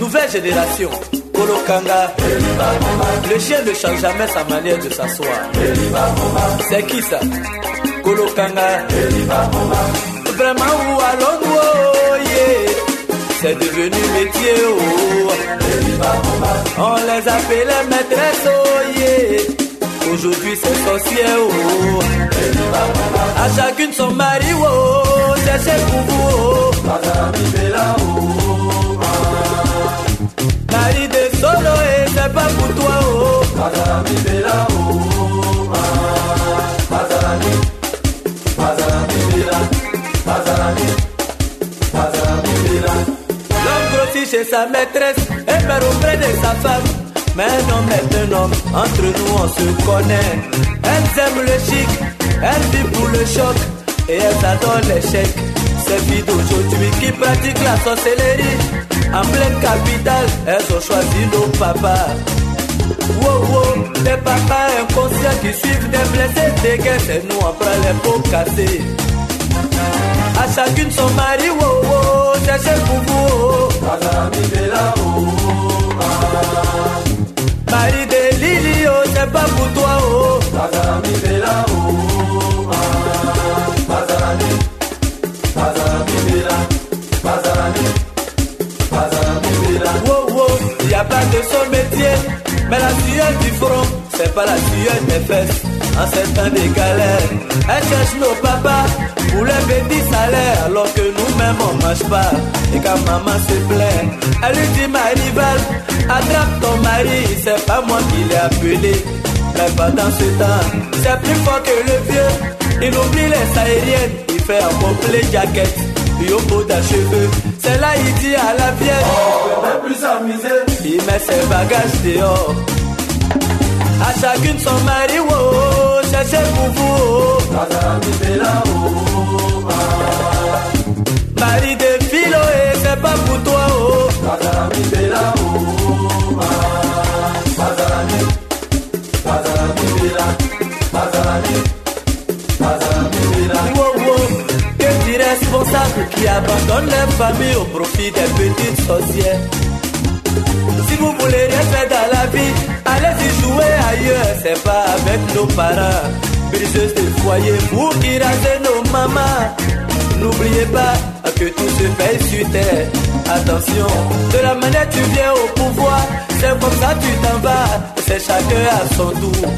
Nouvelle génération. Kolokanga. Le chien ne change jamais sa manière de s'asseoir. C'est qui ça? Kolokanga. Vraiment où allons-nous? Oh. C'est devenu métier oh. On les appelait maîtresses oh. Aujourd'hui c'est sorcier oh. À chacune son mari oh. Cherchez pour vous oh. Mari de solo et c'est pas pour toi oh. L'homme grossit chez sa maîtresse et perd auprès de sa femme. Mais un homme un homme, entre nous on se connaît. Elles aiment le chic, elles vivent pour le choc et elles adorent l'échec. Ces filles d'aujourd'hui qui pratiquent la sorcellerie en pleine capitale, elles ont choisi nos papas. Wow, wow, des papas inconscients qui suivent des blessés, des guerres, et nous on prend les pots cassés. À chacune son mari, wow, wow, cherchez pour vous. Mari de son métier, mais la sueur du front, c'est pas la sueur des fesses. En ces temps de galère, elle cherche nos papas pour les petits salaires, alors que nous-mêmes on mange pas. Et quand maman se plaint, elle lui dit ma rivale, attrape ton mari, c'est pas moi qui l'ai appelé. Mais pendant ce temps, c'est plus fort que le vieux. Il oublie les aériennes, il fait un complet jacket. Yo beau d'un cheveux, c'est là il dit à la vieille. Il met ses bagages dehors. À chacune son mari, oh, cherchez pour vous. oh. Mari de philo, et c'est pas pour toi, oh. Wow, qui abandonnent leur famille au profit des petites sorcières. Si vous voulez rien faire dans la vie, allez-y jouer ailleurs, c'est pas avec nos parents. Briseuses de foyer, vous qui rasez nos mamans. N'oubliez pas que tout se paye sur terre. Attention, de la manière tu viens au pouvoir, c'est comme ça tu t'en vas, c'est chacun à son tour.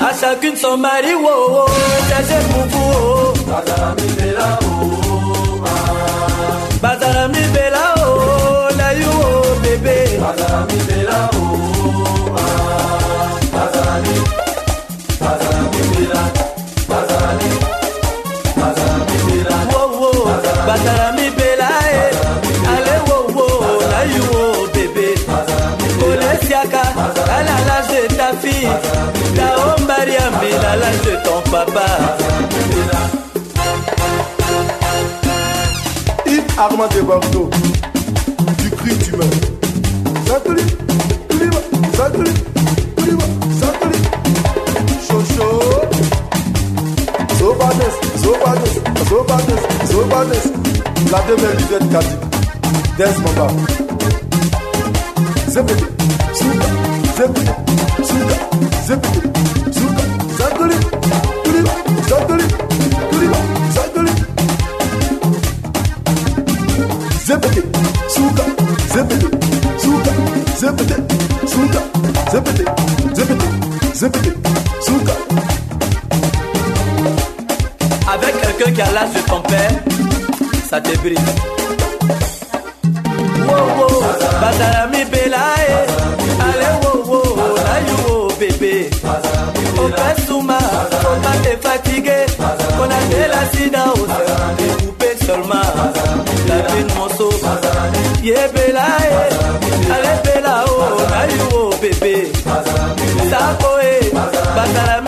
À chacune son mari, wow, wow, cherchez pour vous. Baba. If Armand de Bordeaux, tu cries, tu meurs. Zakuli, Kuliba, Zakuli, Kuliba, Zakuli. Chocho. So badness, so badness, so badness, so badness. La demain, vous êtes Kadi. Dance, Baba. Zepete, Souda, Zepete, Souda, Zepete. Zepete, Souka, Zepete, Zepete, Zepete, Souka. Avec quelqu'un qui a l'âge de ton père, ça. Wow, wow, Bazarami Bella, eh. Allez, wow, wow, you, oh, bébé. Au Souma, faut pas te fatiguer. On a de la sida au sein, découpé seulement. La vie de monceau. Yeah, Sapo, eh.